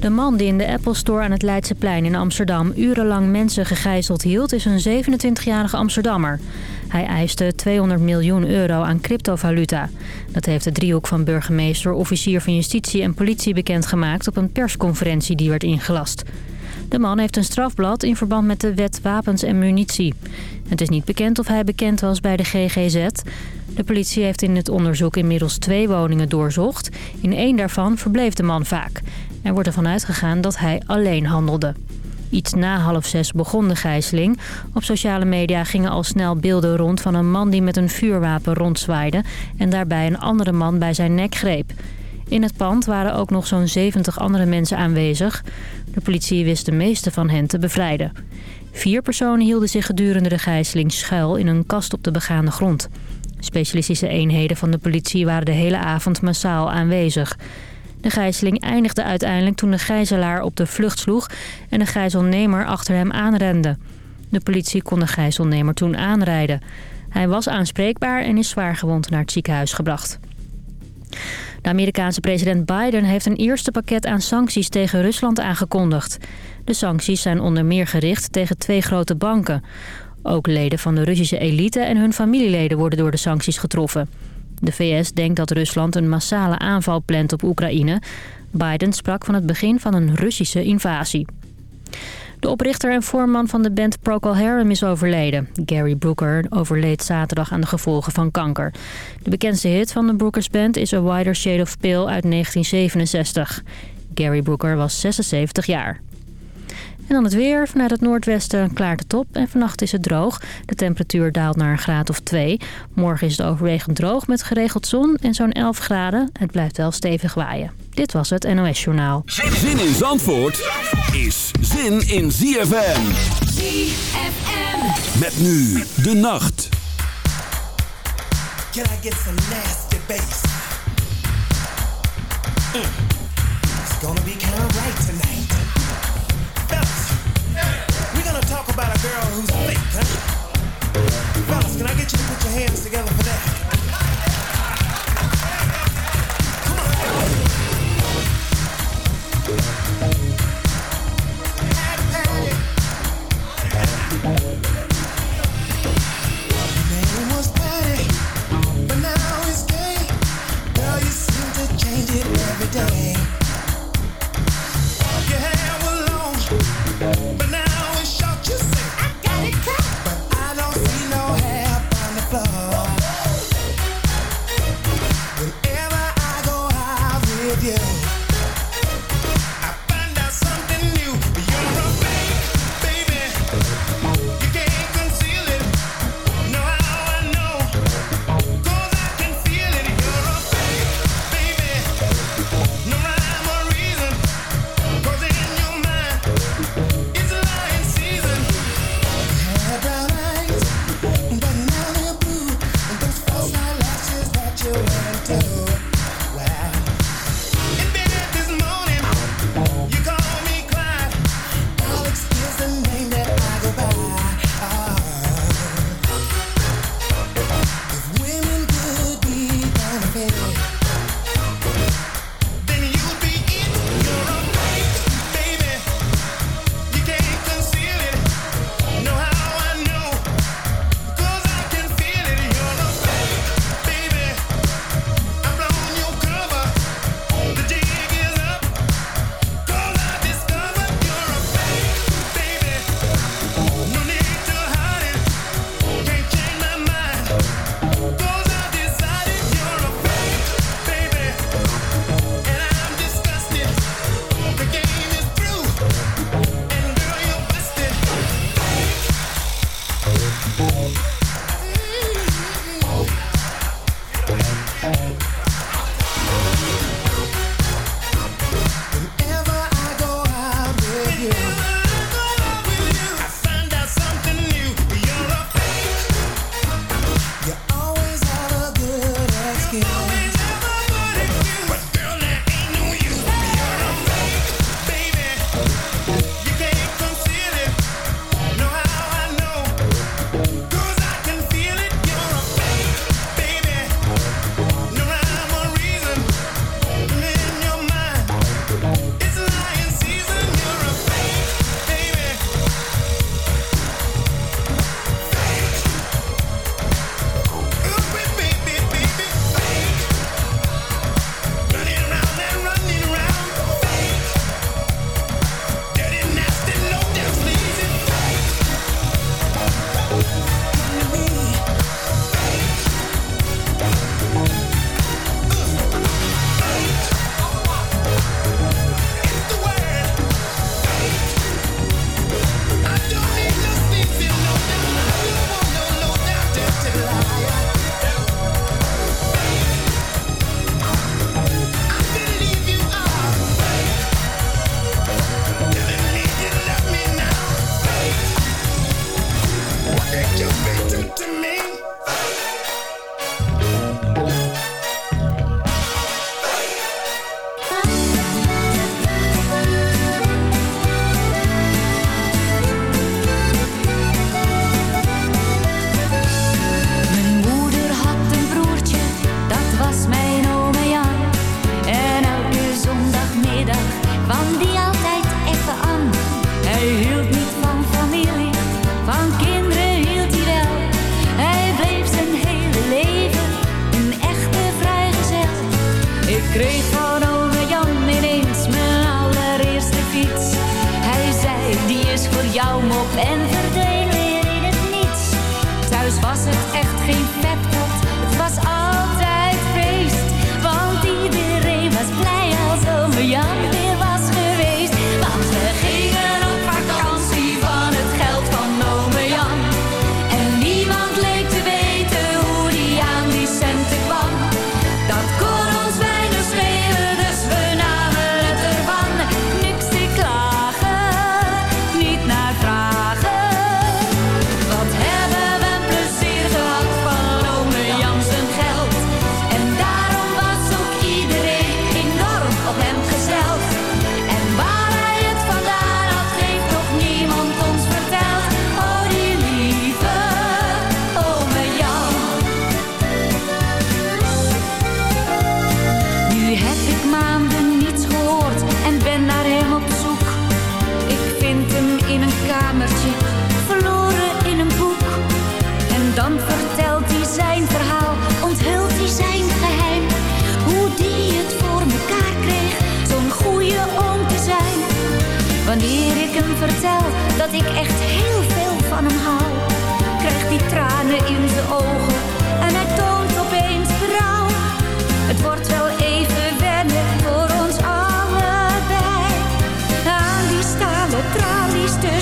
De man die in de Apple Store aan het Leidseplein in Amsterdam... urenlang mensen gegijzeld hield, is een 27-jarige Amsterdammer. Hij eiste 200 miljoen euro aan cryptovaluta. Dat heeft de driehoek van burgemeester, officier van justitie en politie bekendgemaakt... op een persconferentie die werd ingelast. De man heeft een strafblad in verband met de wet wapens en munitie. Het is niet bekend of hij bekend was bij de GGZ. De politie heeft in het onderzoek inmiddels twee woningen doorzocht. In één daarvan verbleef de man vaak. Er wordt ervan uitgegaan dat hij alleen handelde. Iets na half zes begon de gijzeling. Op sociale media gingen al snel beelden rond van een man die met een vuurwapen rondzwaaide... en daarbij een andere man bij zijn nek greep. In het pand waren ook nog zo'n 70 andere mensen aanwezig. De politie wist de meeste van hen te bevrijden. Vier personen hielden zich gedurende de gijzeling schuil in een kast op de begane grond. Specialistische eenheden van de politie waren de hele avond massaal aanwezig. De gijzeling eindigde uiteindelijk toen de gijzelaar op de vlucht sloeg... en de gijzelnemer achter hem aanrende. De politie kon de gijzelnemer toen aanrijden. Hij was aanspreekbaar en is zwaargewond naar het ziekenhuis gebracht. De Amerikaanse president Biden heeft een eerste pakket aan sancties tegen Rusland aangekondigd. De sancties zijn onder meer gericht tegen twee grote banken. Ook leden van de Russische elite en hun familieleden worden door de sancties getroffen. De VS denkt dat Rusland een massale aanval plant op Oekraïne. Biden sprak van het begin van een Russische invasie. De oprichter en voorman van de band Procol Harum is overleden. Gary Brooker overleed zaterdag aan de gevolgen van kanker. De bekendste hit van de Brookers Band is A Wider Shade of Pale uit 1967. Gary Brooker was 76 jaar. En dan het weer. Vanuit het noordwesten klaart het op en vannacht is het droog. De temperatuur daalt naar een graad of 2. Morgen is het overwegend droog met geregeld zon en zo'n 11 graden. Het blijft wel stevig waaien. Dit was het NOS Journaal. Zin in Zandvoort is zin in ZFM. ZFM. Met nu de nacht. Can I get some nasty bass? Mm. It's gonna be kind of right tonight. Fellas, we're gonna talk about a girl who's fake, huh? Fellas, can I get you to put your hands together for that? Come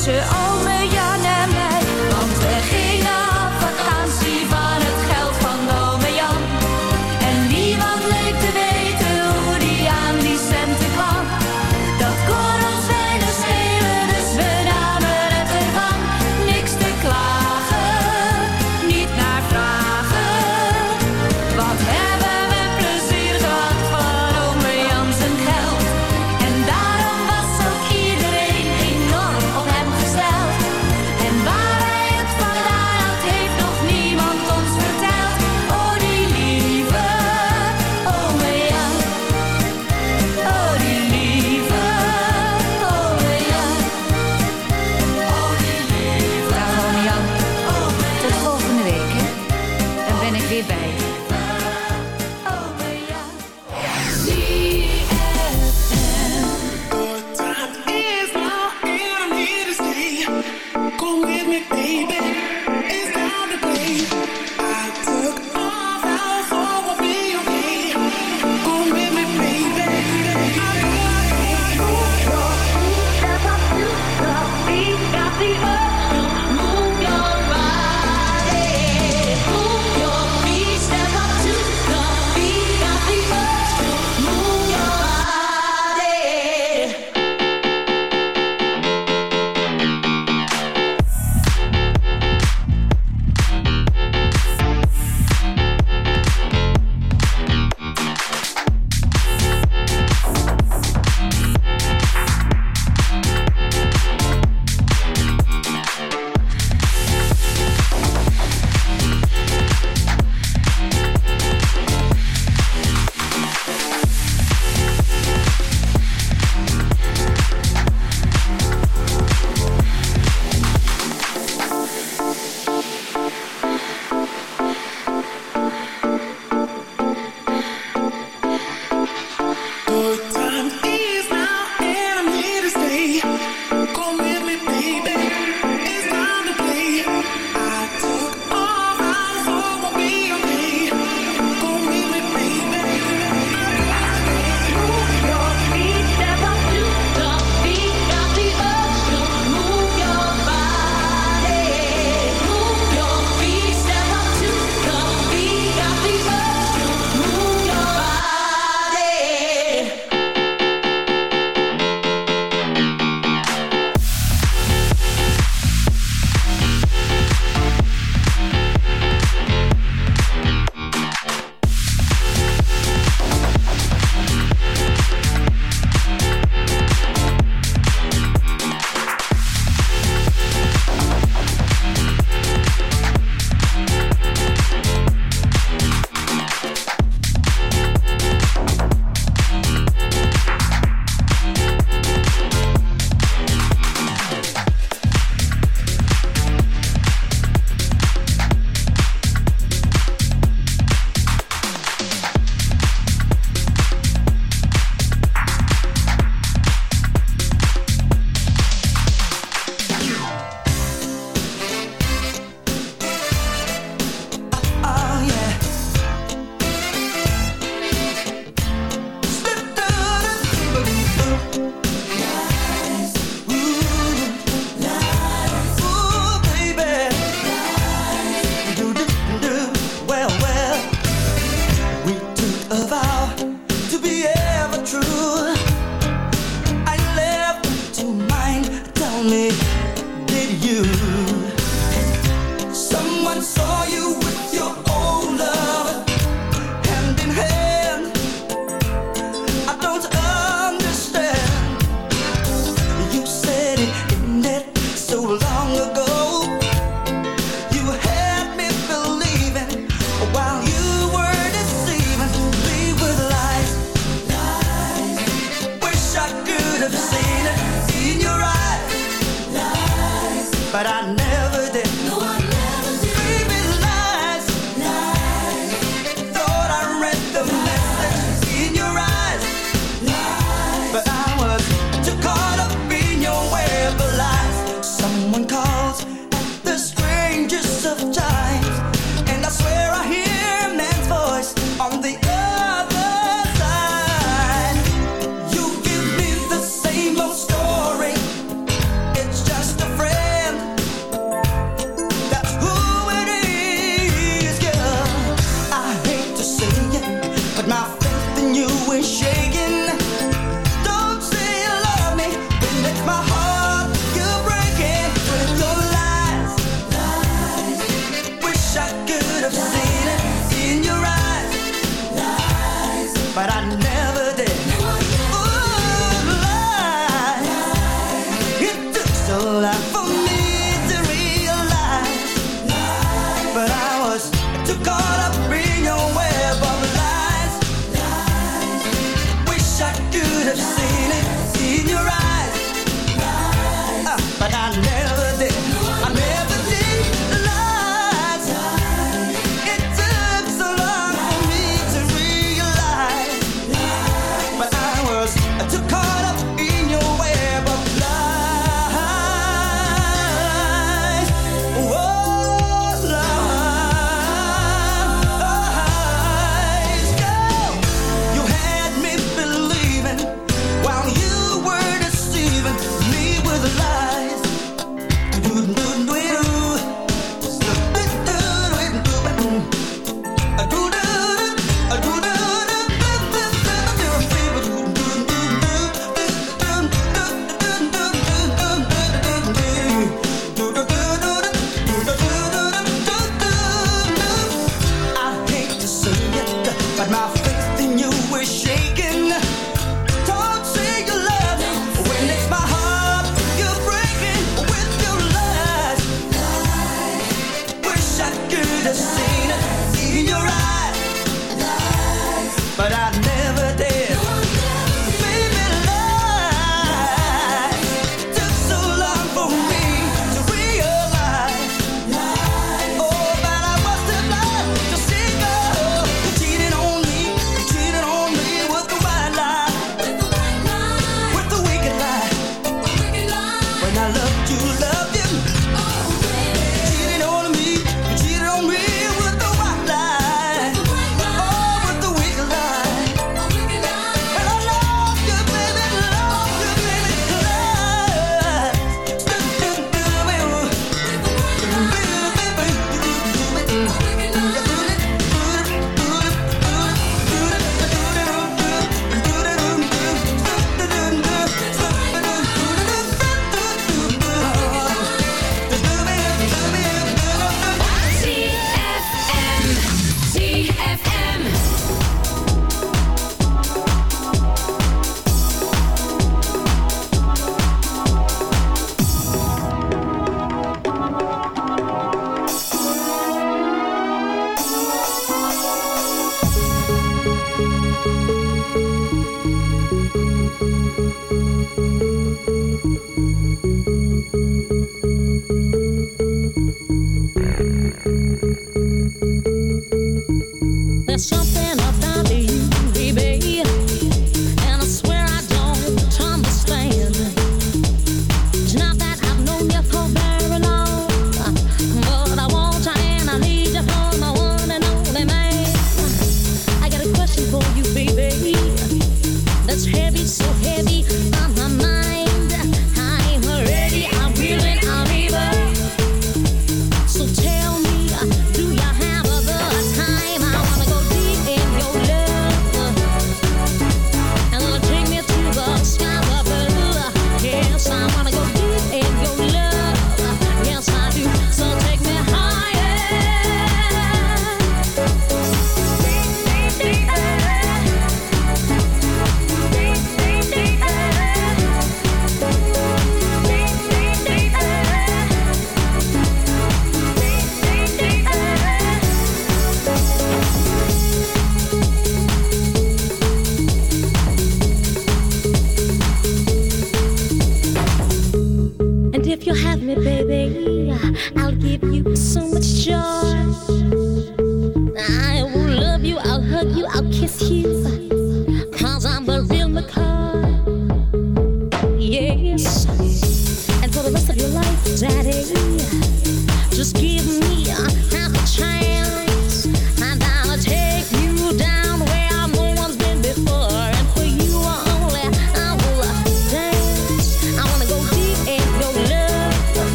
tussen al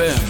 ZFM.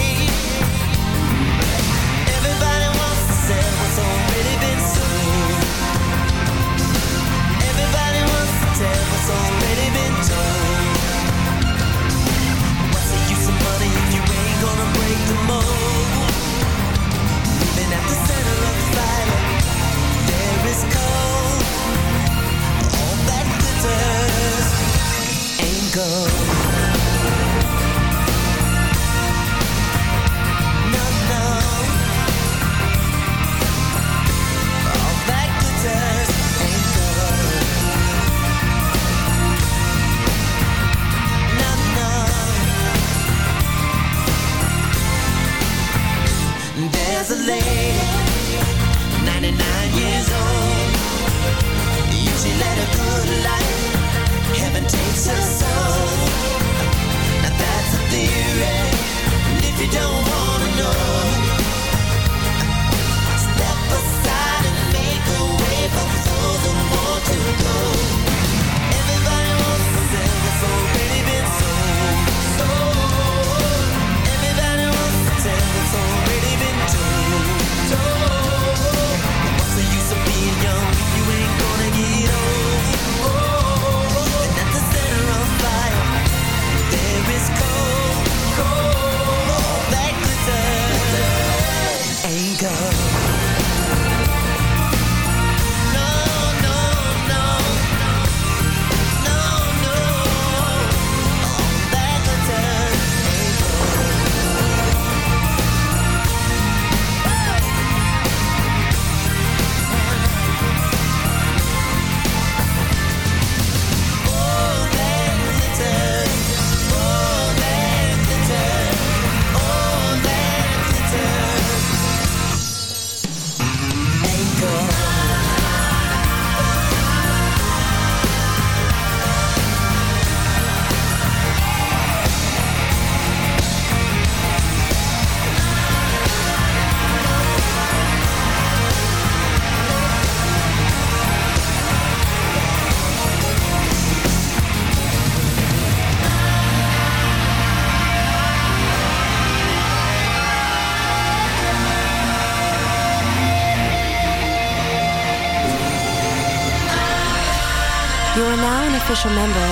go.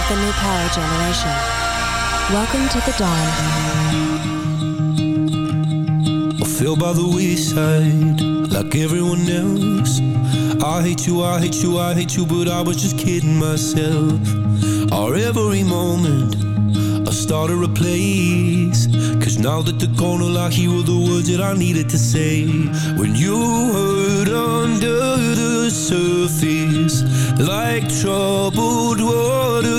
the new power generation. Welcome to the dawn. I feel by the wayside, like everyone else. I hate you, I hate you, I hate you, but I was just kidding myself. Our every moment, I started a place. Cause now that the corner lock, here were the words that I needed to say. When you heard under the surface, like troubled water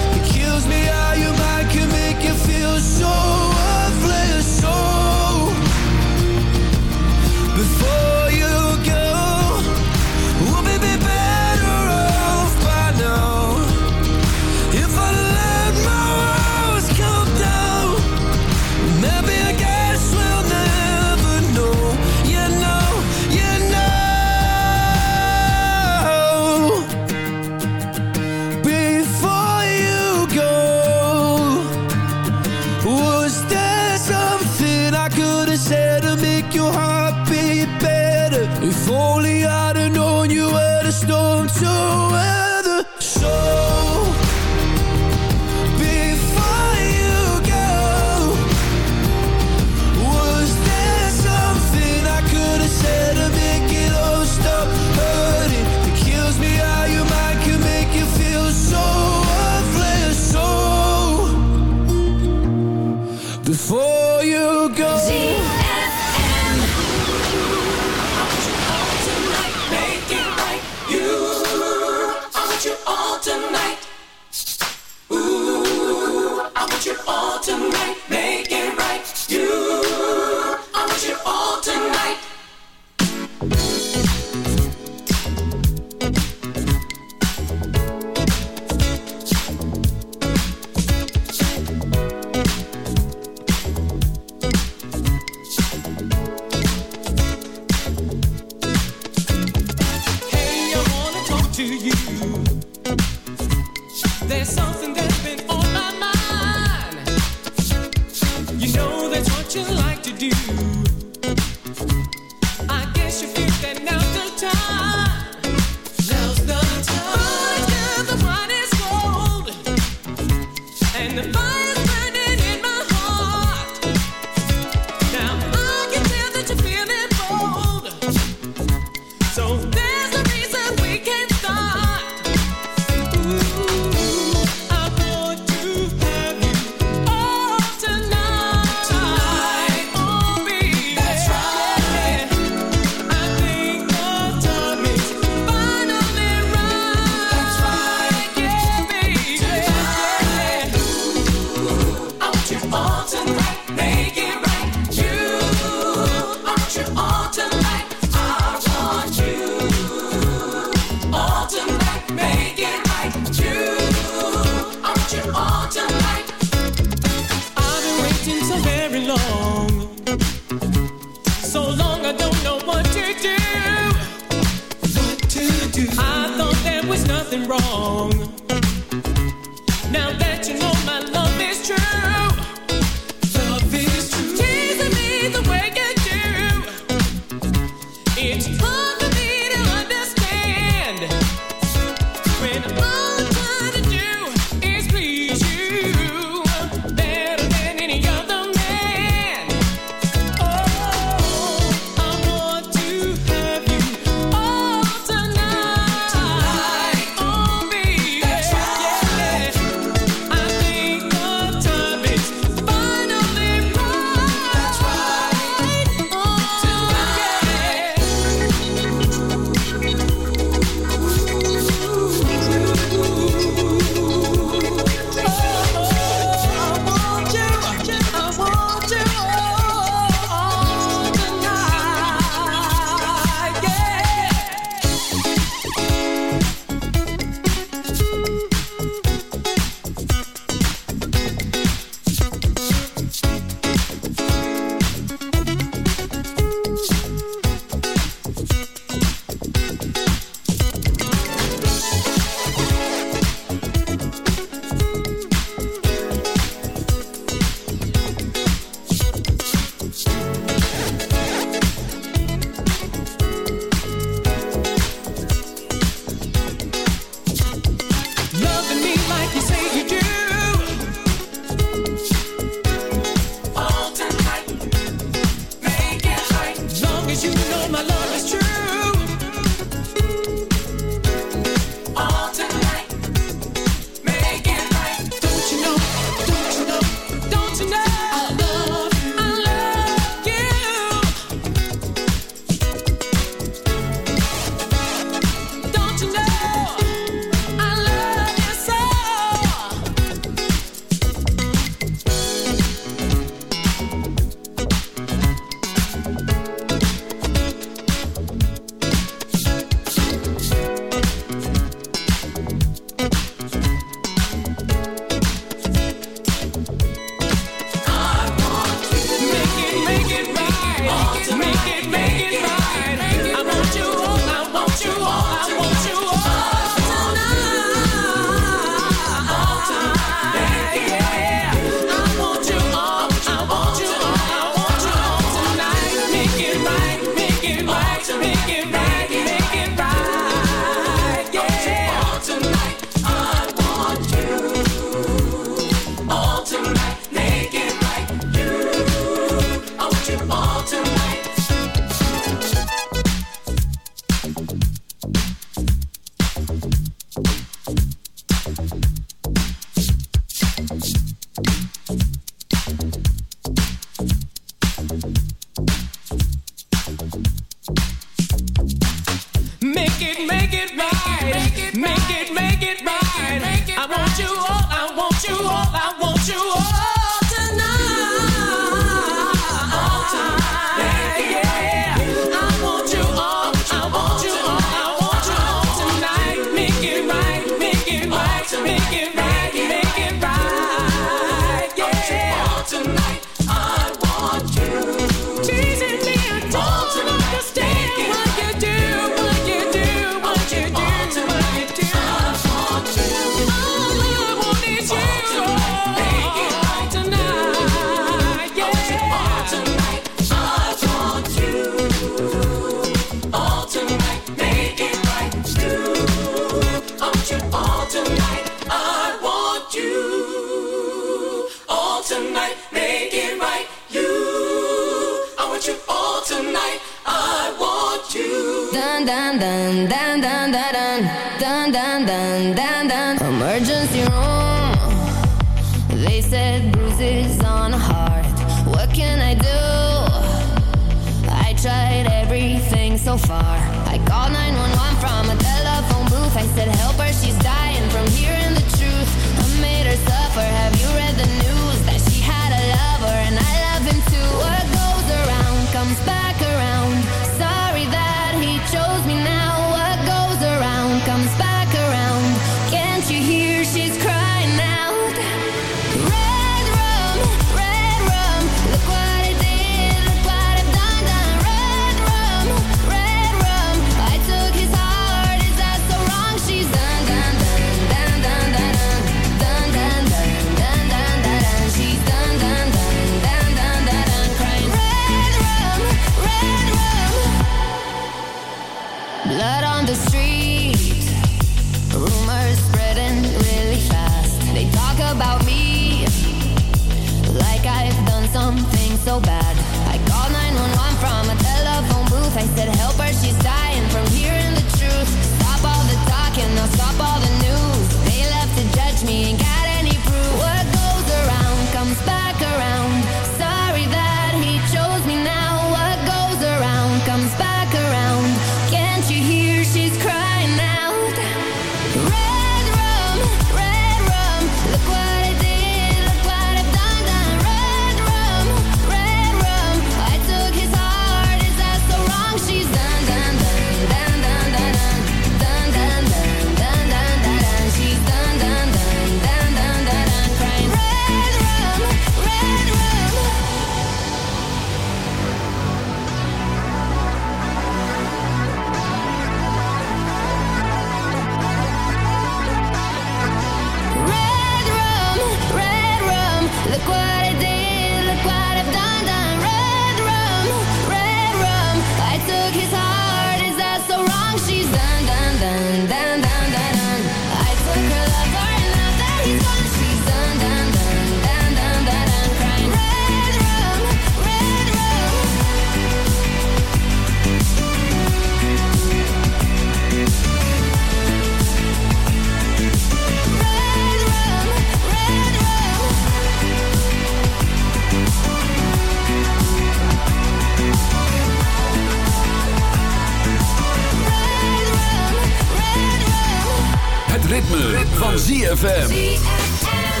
ZFM.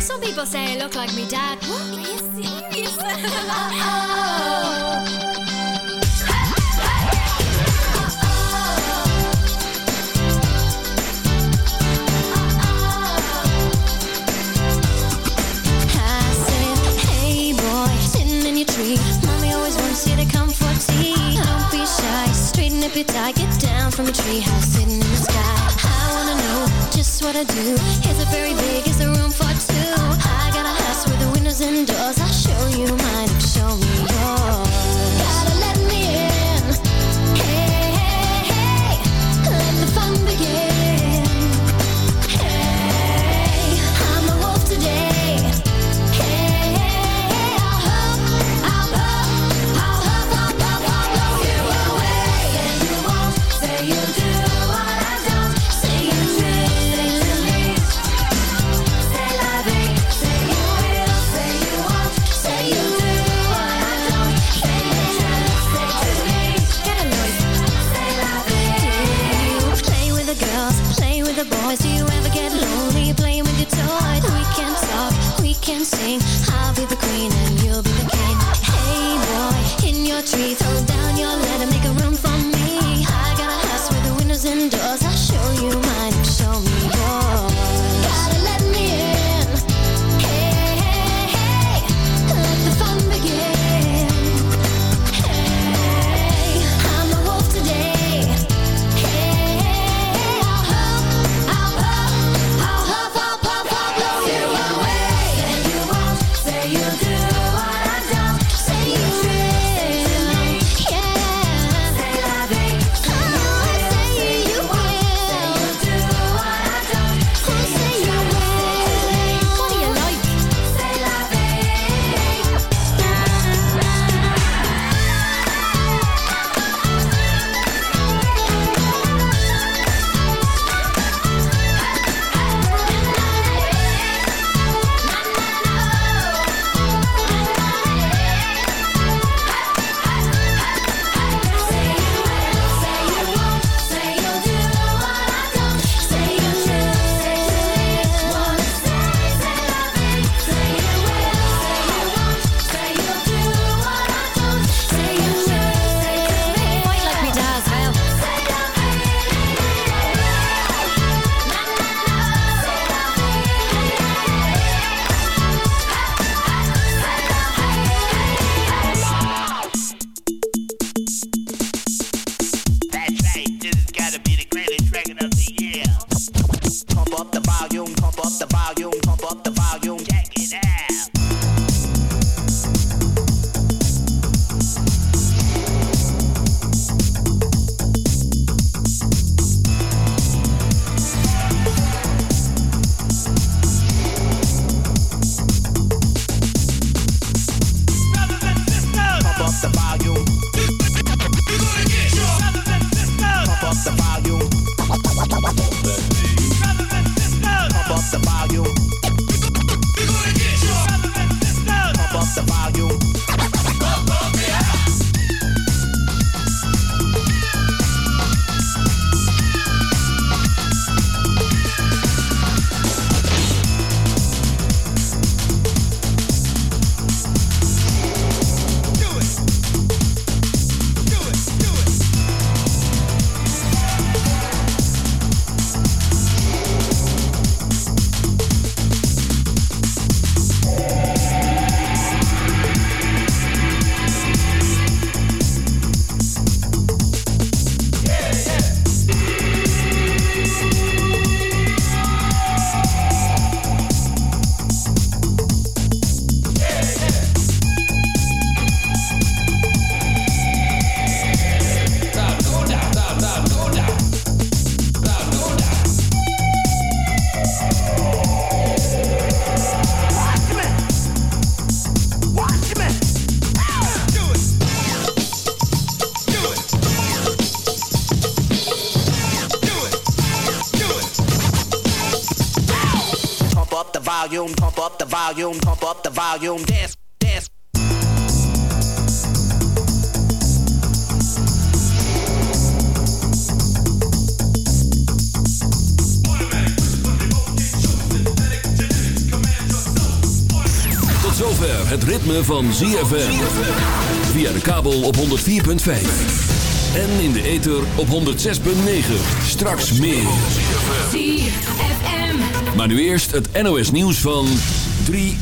Some people say I look like me dad. What? Are you serious? oh. Mommy always wants you to come for tea. Don't be shy, straighten up your tie, get down from a treehouse gotta do? Is it very big? Is a room for two? I got a house with the windows and doors. I'll show you mine. Volume, pump up the volume, dance, dance. Tot zover het ritme van ZFM. Via de kabel op 104.5. En in de ether op 106.9. Straks meer. ZFM. Maar nu eerst het NOS nieuws van 3